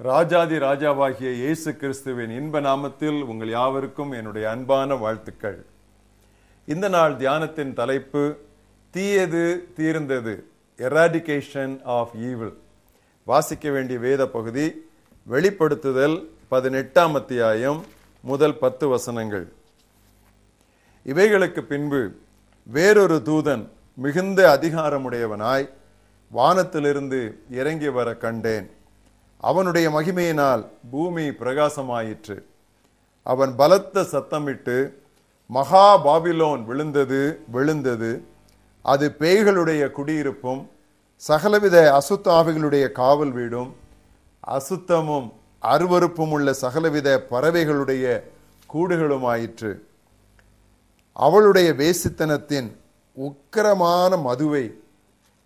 ராஜாதி ராஜாவாகிய இயேசு கிறிஸ்துவின் இன்ப நாமத்தில் உங்கள் யாவருக்கும் என்னுடைய அன்பான வாழ்த்துக்கள். இந்த நாள் தியானத்தின் தலைப்பு தீயது தீர்ந்தது எராடிகேஷன் ஆஃப் ஈவில் வாசிக்க வேண்டிய வேத பகுதி வெளிப்படுத்துதல் பதினெட்டாம் அத்தியாயம் முதல் பத்து வசனங்கள். இவைகளுக்கு பின்பு வேறொரு தூதன் மிகுந்த அதிகாரமுடையவனாய் வானத்திலிருந்து இறங்கி வர கண்டேன். அவனுடைய மகிமையினால் பூமி பிரகாசமாயிற்று. அவன் பலத்த சத்தமிட்டு மகா பாபிலோன் விழுந்தது விழுந்தது. அது பேய்களுடைய குடியிருப்பும் சகலவித அசுத்த ஆவிகளுடைய காவல் வீடும். அசுத்தமும் அருவருப்பும் உள்ள சகலவித பறவைகளுடைய கூடுகளுமாயிற்று. அவளுடைய வேசித்தனத்தின் உக்கிரமான மதுவை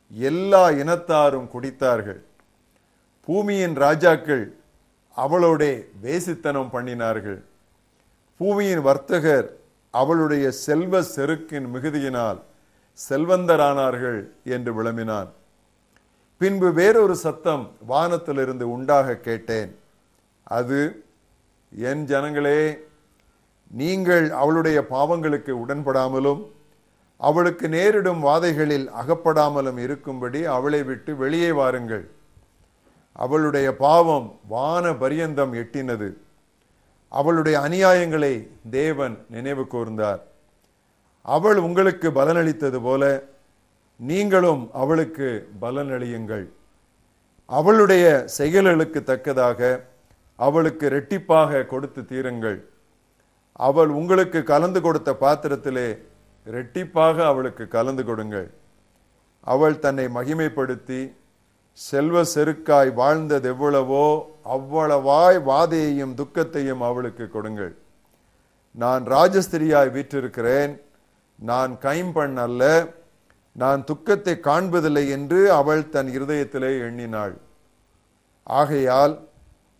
எல்லா இனத்தாரும் குடித்தார்கள். பூமியின் ராஜாக்கள் அவளோடே வேசித்தனம் பண்ணினார்கள். பூமியின் வர்த்தகர் அவளுடைய செல்வ செருக்கின் மிகுதியினால் செல்வந்தரானார்கள் என்று விளம்பினான். பின்பு வேறொரு சத்தம் வானத்திலிருந்து உண்டாக கேட்டேன். அது என் ஜனங்களே நீங்கள் அவளுடைய பாவங்களுக்கு உடன்படாமலும் அவளுக்கு நேரிடும் வாதைகளில் அகப்படாமலும் இருக்கும்படி அவளை விட்டு வெளியே வாருங்கள். அவளுடைய பாவம் வான பரியந்தம் எட்டினது. அவளுடைய அநியாயங்களை தேவன் நினைவு கூர்ந்தார். அவள் உங்களுக்கு பலனளித்தது போல நீங்களும் அவளுக்கு பலனளியுங்கள். அவளுடைய செயல்களுக்கு தக்கதாக அவளுக்கு ரெட்டிப்பாக கொடுத்து தீருங்கள். அவள் உங்களுக்கு கலந்து கொடுத்த பாத்திரத்திலே ரெட்டிப்பாக அவளுக்கு கலந்து கொடுங்கள். அவள் தன்னை மகிமைப்படுத்தி செல்வ செருக்காய் வாழ்ந்தது எவ்வளவோ அவ்வளவாய் வாதையையும் துக்கத்தையும் அவளுக்கு கொடுங்கள். நான் ராஜஸ்திரியாய் வீற்றிருக்கிறேன். நான் கைம்பண் அல்ல. நான் துக்கத்தை காண்பதில்லை என்று அவள் தன் இருதயத்திலே எண்ணினாள். ஆகையால்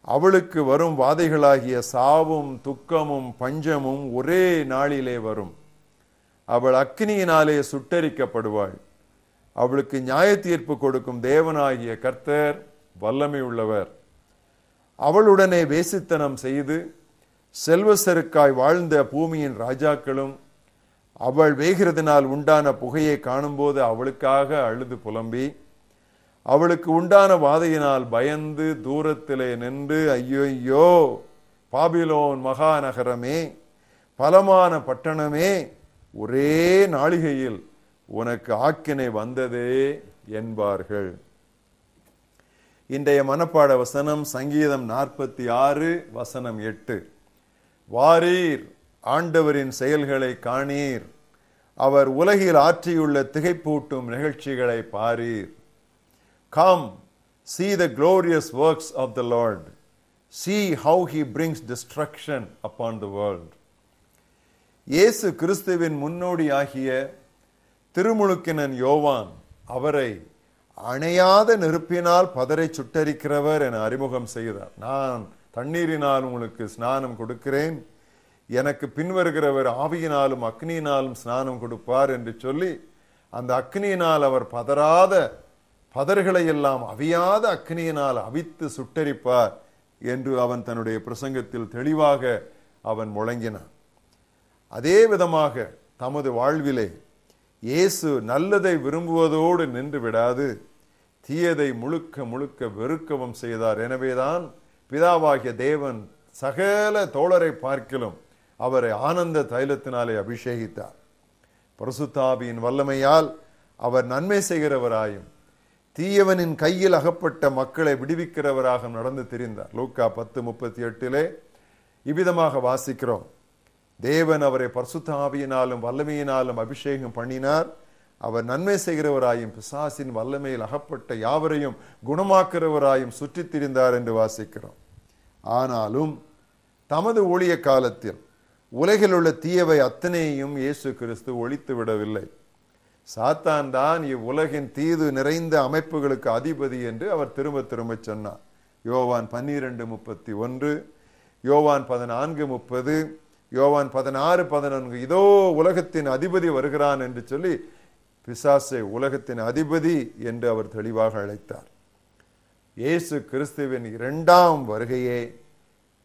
அவளுக்கு வரும் வாதைகளாகிய சாவும் துக்கமும் பஞ்சமும் ஒரே நாளிலே வரும். அவள் அக்னியினாலே சுட்டரிக்கப்படுவாள். அவளுக்கு நியாய தீர்ப்பு கொடுக்கும் தேவனாகிய கர்த்தர் வல்லமை உள்ளவர். அவளுடனே வேசித்தனம் செய்து செல்வ செருக்காய் வாழ்ந்த பூமியின் ராஜாக்களும் அவள் வேகிறதுனால் உண்டான புகையை காணும்போது அவளுக்காக அழுது புலம்பி அவளுக்கு உண்டான வாதையினால் பயந்து தூரத்திலே நின்று ஐயோ ஐயோ பாபிலோன் மகாநகரமே பலமான பட்டணமே ஒரே நாளிகையில் உனக்கு ஆக்கினை வந்ததே என்பார்கள் இன்றைய மனப்பாட வசனம் சங்கீதம் நாற்பத்தி ஆறு வசனம் எட்டு வாரீர் ஆண்டவரின் செயல்களை காணீர் அவர் உலகில் ஆற்றியுள்ள திகைப்பூட்டும் நிகழ்ச்சிகளை பாரீர் come see the glorious works of the Lord. See how he brings destruction upon the world. இயேசு கிறிஸ்துவின் முன்னோடியாகிய திருமுழுக்கினன் யோவான் அவரை அணையாத நெருப்பினால் பதரை சுட்டரிக்கிறவர் என அறிமுகம் செய்தார். நான் தண்ணீரினால் உங்களுக்கு ஸ்நானம் கொடுக்கிறேன். எனக்கு பின்வருகிறவர் ஆவியினாலும் அக்னியினாலும் ஸ்நானம் கொடுப்பார் என்று சொல்லி அந்த அக்னியினால் அவர் பதறாத பதர்களை எல்லாம் அவியாத அக்னியினால் அவித்து சுட்டரிப்பார் என்று அவன் தன்னுடைய பிரசங்கத்தில் தெளிவாக அவன் முழங்கினான். அதே விதமாக தமது வாழ்விலே இயேசு நல்லதை விரும்புவதோடு நின்று விடாது. தீயதை முழுக்க முழுக்க வெறுக்கவும் செய்தார். எனவேதான் பிதாவாகிய தேவன் சகல தோழரை பார்க்கிலும் அவரை ஆனந்த தைலத்தினாலே அபிஷேகித்தார். பரசுத்தாபியின் வல்லமையால் அவர் நன்மை செய்கிறவராயும் தீயவனின் கையில் அகப்பட்ட மக்களை விடுவிக்கிறவராக நடந்து திரிந்தார். லூக்கா பத்து முப்பத்தி எட்டிலே இவ்விதமாக வாசிக்கிறோம். தேவன் அவரை பர்சுத்தாவியினாலும் வல்லமையினாலும் அபிஷேகம் பண்ணினார். அவர் நன்மை செய்கிறவராயும் பிசாசின் வல்லமையில் அகப்பட்ட யாவரையும் குணமாக்குறவராயும் சுற்றித் திரிந்தார் என்று வாசிக்கிறோம். ஆனாலும் தமது ஊழிய காலத்தில் உலகில் உள்ள தீயவை அத்தனையும் இயேசு கிறிஸ்து ஒழித்து விடவில்லை. சாத்தான் தான் இவ்வுலகின் தீது நிறைந்த அமைப்புகளுக்கு அதிபதி என்று அவர் திரும்ப திரும்ப சொன்னார். யோவான் பன்னிரண்டு முப்பத்தி ஒன்று யோவான் பதினான்கு முப்பது யோவான் பதினாறு பதினான்கு இதோ உலகத்தின் அதிபதி வருகிறான் என்று சொல்லி பிசாசை உலகத்தின் அதிபதி என்று அவர் தெளிவாக அழைத்தார். இயேசு கிறிஸ்துவின் இரண்டாம் வருகையே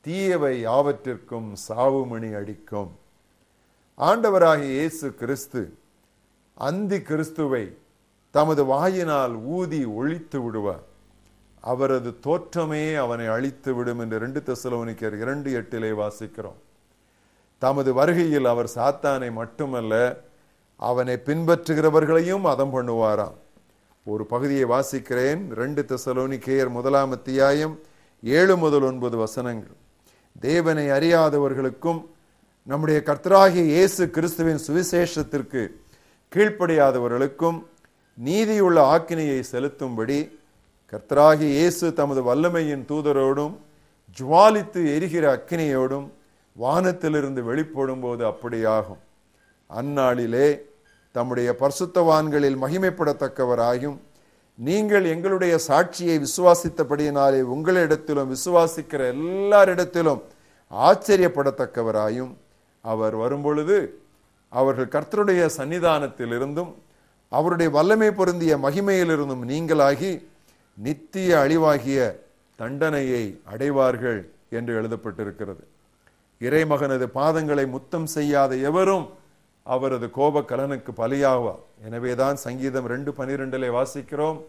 தீயவை யாவற்றிற்கும் சாவுமணி அடிக்கும். ஆண்டவராகிய இயேசு கிறிஸ்து அந்தி கிறிஸ்துவை தமது வாயினால் ஊதி ஒழித்து விடுவார். அவரது தோற்றமே அவனை அழித்து விடும் என்று ரெண்டு தெசலோனிக்கர் இரண்டு எட்டிலே வாசிக்கிறோம். தமது வருகையில் அவர் சாத்தானை மட்டுமல்ல அவனை பின்பற்றுகிறவர்களையும் அதம் பண்ணுவாராம். ஒரு பகுதியை வாசிக்கிறேன். ரெண்டு தெசலோனிக்கேயர் முதலாம் அத்தியாயம் ஏழு முதல் ஒன்பது வசனங்கள். தேவனை அறியாதவர்களுக்கும் நம்முடைய கர்த்தராகிய இயேசு கிறிஸ்துவின் சுவிசேஷத்திற்கு கீழ்ப்படியாதவர்களுக்கும் நீதியுள்ள ஆக்கினையை செலுத்தும்படி கர்த்தராகிய இயேசு தமது வல்லமையின் தூதரோடும் ஜுவாலித்து எரிகிற அக்கினியோடும் வானத்திலிருந்து வெளிப்படும் போது அப்படியாகும். அந்நாளிலே தம்முடைய பரிசுத்தவான்களில் மகிமைப்படத்தக்கவராயும் நீங்கள் எங்களுடைய சாட்சியை விசுவாசித்தபடியினாலே உங்களிடத்திலும் விசுவாசிக்கிற எல்லாரிடத்திலும் ஆச்சரியப்படத்தக்கவராயும் அவர் வரும்பொழுது அவர்கள் கர்த்தருடைய சன்னிதானத்திலிருந்தும் அவருடைய வல்லமை பொருந்திய மகிமையிலிருந்தும் நீங்களாகி நித்திய அழிவாகிய தண்டனையை அடைவார்கள் என்று எழுதப்பட்டிருக்கிறது. இறைமகனது பாதங்களை முத்தம் செய்யாத எவரும் அவரது கோப கலனுக்கு பலியாவார் எனவேதான் சங்கீதம் ரெண்டு பனிரெண்டிலே வாசிக்கிறோம்.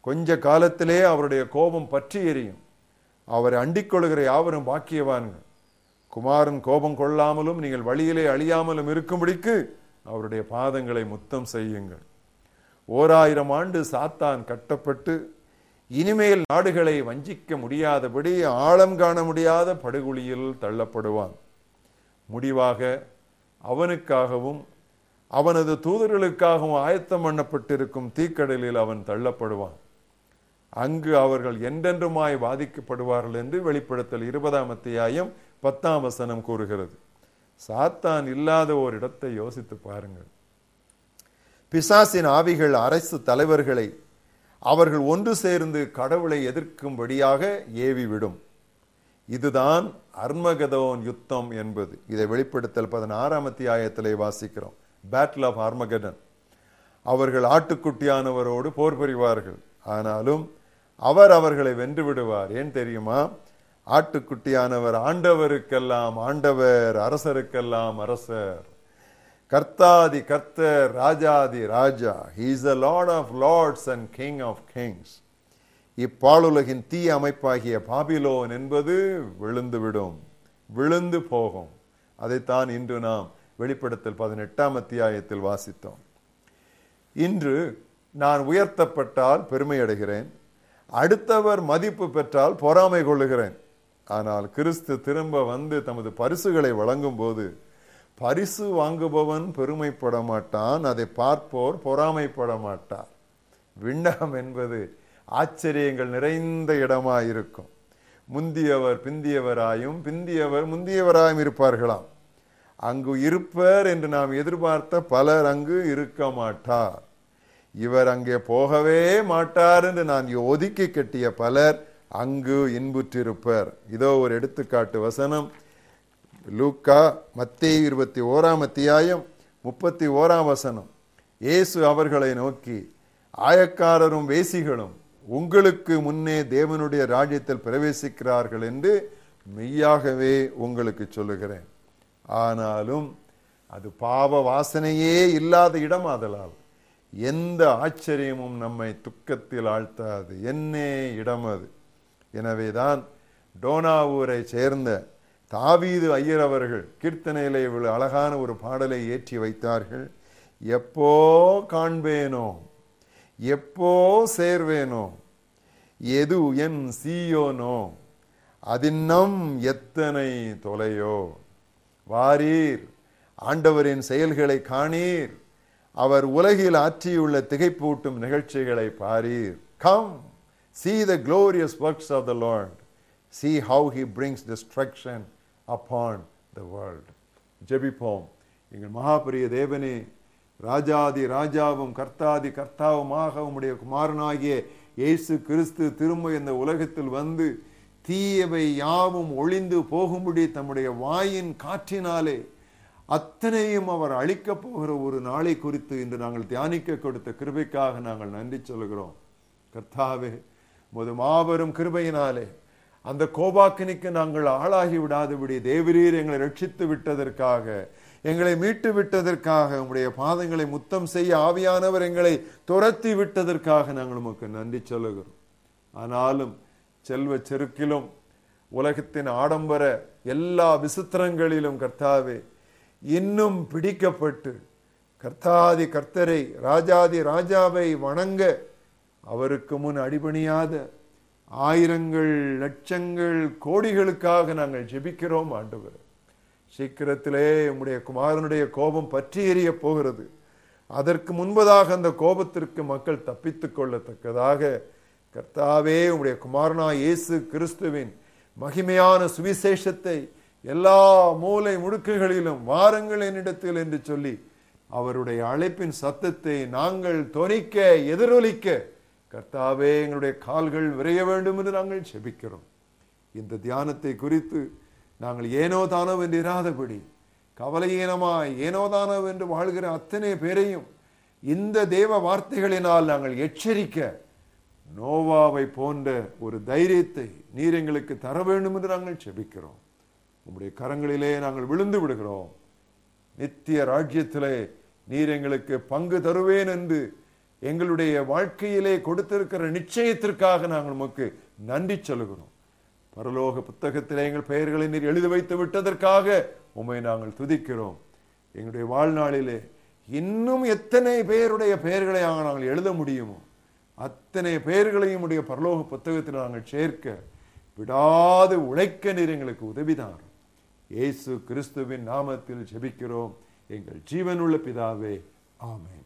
கொஞ்ச காலத்திலே அவருடைய கோபம் பற்றி எரியும். அவரை அண்டிக் கொள்கிற யாவரும் பாக்கியவான்கள். குமாரன் கோபம் கொள்ளாமலும் நீங்கள் வழியிலே அழியாமலும் இருக்கும்படிக்கு அவருடைய பாதங்களை முத்தம் செய்யுங்கள். ஓராயிரம் ஆண்டு சாத்தான் கட்டப்பட்டு இனிமேல் நாடுகளை வஞ்சிக்க முடியாதபடி ஆழம் காண முடியாத படுகொலியில் தள்ளப்படுவான். முடிவாக அவனுக்காகவும் அவனது தூதர்களுக்காகவும் ஆயத்தம் பண்ணப்பட்டிருக்கும் தீக்கடலில் அவன் தள்ளப்படுவான். அங்கு அவர்கள் என்றென்றுமாய் பாதிக்கப்படுவார்கள் என்று வெளிப்படுத்தல் இருபதாம் அத்தியாயம் பத்தாம் வசனம் கூறுகிறது. சாத்தான் இல்லாத ஒரு இடத்தை யோசித்து பாருங்கள். பிசாசின் ஆவிகள் அரசு தலைவர்களை அவர்கள் ஒன்று சேர்ந்து கடவுளை எதிர்க்கும்படியாக ஏவிவிடும் இதுதான் அர்மகதோன் யுத்தம் என்பது. இதை வெளிப்படுத்தல் பதினாறாம் அத்தியாயத்திலே வாசிக்கிறோம். பேட்டில் ஆஃப் அர்மகடன் அவர்கள் ஆட்டுக்குட்டியானவரோடு போர் புரிவார்கள். ஆனாலும் அவர் அவர்களை வென்று விடுவார். ஏன் தெரியுமா? ஆட்டுக்குட்டியானவர் ஆண்டவருக்கெல்லாம் ஆண்டவர் அரசருக்கெல்லாம் அரசர். கர்த்தாதி கர்த்தர் ராஜாதி ராஜா. He's a lord of lords and king of kings இப்பாலுலகின் தீய அமைப்பாகிய பாபிலோன் என்பது விழுந்துவிடும் விழுந்து போகும். அதைத்தான் இன்று நாம் வெளிப்படுத்தல் பதினெட்டாம் அத்தியாயத்தில் வாசித்தோம். இன்று நான் உயர்த்தப்பட்டால் பெருமை அடைகிறேன் அடுத்தவர் மதிப்பு பெற்றால் பொறாமை கொள்ளுகிறேன். ஆனால் கிறிஸ்து திரும்ப வந்து தமது பரிசுகளை வழங்கும் போது பரிசு வாங்குபவன் பெருமைப்பட மாட்டான் அதை பார்ப்போர் பொறாமைப்பட மாட்டார் விண்ணகம் என்பது ஆச்சரியங்கள் நிறைந்த இடமாயிருக்கும். முந்தியவர் பிந்தியவராயும் பிந்தியவர் முந்தியவராயும் இருப்பார்களாம். அங்கு இருப்பர் என்று நாம் எதிர்பார்த்த பலர் அங்கு இருக்க மாட்டார். இவர் அங்கே போகவே மாட்டார் என்று நான் ஒதுக்கி கட்டிய பலர் அங்கு இன்புற்றிருப்பர். இதோ ஒரு எடுத்துக்காட்டு வசனம். லூக்கா மத்திய இருபத்தி ஓராம் அத்தியாயம் முப்பத்தி ஓராம் வசனம். இயேசு அவர்களை நோக்கி ஆயக்காரரும் வேசிகளும் உங்களுக்கு முன்னே தேவனுடைய ராஜ்யத்தில் பிரவேசிக்கிறார்கள் என்று மெய்யாகவே உங்களுக்கு சொல்லுகிறேன். ஆனாலும் அது பாவ வாசனையே இல்லாத இடம் ஆதலால் எந்த ஆச்சரியமும் நம்மை துக்கத்தில் ஆழ்த்தாது. என்னே இடம் அது. எனவேதான் டோனாவூரை சேர்ந்த தாவீது ஐயர் அவர்கள் கீர்த்தனையிலே இவ்வளவு அழகான ஒரு பாடலை ஏற்றி வைத்தார்கள். எப்போ காண்பேனோ? எப்போ சேர்வேனோ? எது என் சீயோனோ? அதின்னம் எத்தனை தொலையோ? வாரீர் ஆண்டவரின் செயல்களை காணீர். அவர் உலகில் ஆற்றியுள்ள திகைப்பூட்டும் நிகழ்ச்சிகளை பாரீர். Come see the glorious works of the Lord. See how he brings destruction. Upon the world ஜெபிப்போம். எங்கள் மகாபரிய தேவனே ராஜாதி ராஜாவும் கர்த்தாதி கர்த்தாவுமாக உம்முடைய குமாரனாகிய இயேசு கிறிஸ்து திரும்ப இந்த உலகத்தில் வந்து தீயவை யாவும் ஒளிந்து போகும்படி தம்முடைய வாயின் காற்றினாலே அத்தனையும் அவர் அழிக்கப் போகிற ஒரு நாளை குறித்து இன்று நாங்கள் தியானிக்க கொடுத்த கிருபைக்காக நாங்கள் நன்றி சொல்கிறோம் கர்த்தாவே முது மாபெரும் கிருபையினாலே அந்த கோபாக்கினிக்கு நாங்கள் ஆளாகி விடாதபடி தேவரீர் எங்களை ரட்சித்து விட்டதற்காக எங்களை மீட்டு விட்டதற்காக உங்களுடைய பாதங்களை முத்தம் செய்ய ஆவியானவர் எங்களை துரத்தி விட்டதற்காக நாங்கள் உமக்கு நன்றி சொல்லுகிறோம். ஆனாலும் செல்வ செருக்கிலும் உலகத்தின் ஆடம்பர எல்லா விசித்திரங்களிலும் கர்த்தாவே இன்னும் பிடிக்கப்பட்டு கர்த்தாதி கர்த்தரை ராஜாதி ராஜாவை வணங்க அவருக்கு முன் அடிபணியாத ஆயிரங்கள் லட்சங்கள் கோடிகளுக்காக நாங்கள் ஜெபிக்கிறோம் ஆண்டவர். சீக்கிரத்திலே உம்முடைய குமாரனுடைய கோபம் பற்றி எறிய போகிறது. அதற்கு முன்பதாக அந்த கோபத்திற்கு மக்கள் தப்பித்து கொள்ளத்தக்கதாக கர்த்தாவே உம்முடைய குமாரனா இயேசு கிறிஸ்துவின் மகிமையான சுவிசேஷத்தை எல்லா மூலை முடுக்குகளிலும் வாருங்கள் என்னிடத்தில் என்று சொல்லி அவருடைய அழைப்பின் சத்தத்தை நாங்கள் தொனிக்க எதிரொலிக்க கர்த்தாவே எங்களுடைய கால்கள் விரைய வேண்டும் என்று நாங்கள் செபிக்கிறோம். இந்த தியானத்தை குறித்து நாங்கள் ஏனோ தானோ என்று இராதபடி கவலையீனமாய் ஏனோ தானோ என்று வாழ்கிற அத்தனை பேரையும் இந்த தேவ வார்த்தைகளினால் நாங்கள் எச்சரிக்க நோவாவை போன்ற ஒரு தைரியத்தை நீர் எங்களுக்கு தர வேண்டும் என்று நாங்கள் செபிக்கிறோம். உங்களுடைய கரங்களிலே நாங்கள் விழுந்து விடுகிறோம். நித்திய ராஜ்யத்திலே நீர் எங்களுக்கு பங்கு தருவேன் என்று எங்களுடைய வாழ்க்கையிலே கொடுத்திருக்கிற நிச்சயத்திற்காக நாங்கள் உமக்கு நன்றி சொல்கிறோம் பரலோக புத்தகத்தில் எங்கள் பெயர்களை நீர் எழுதி வைத்து விட்டதற்காக உம்மை நாங்கள் துதிக்கிறோம். எங்களுடைய வாழ்நாளிலே இன்னும் எத்தனை பேருடைய பெயர்களை நாங்கள் எழுத முடியுமோ அத்தனை பெயர்களையும் உடைய பரலோக புத்தகத்தில் நாங்கள் சேர்க்க விடாது உழைக்க நீர் எங்களுக்கு உதவிதான் இயேசு கிறிஸ்துவின் நாமத்தில் ஜெபிக்கிறோம். எங்கள் ஜீவனுள்ள பிதாவே ஆமேன்.